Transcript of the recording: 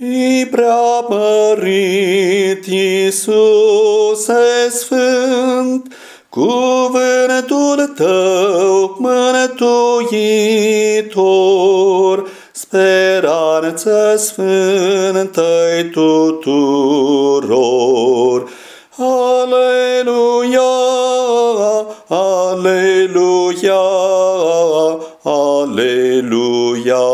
Fi preamărit, Iisuse Sfânt, cuvântul Tău mântuitor, speranță sfântă tuturor. Aleluia, aleluia, aleluia.